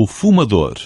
o fumador.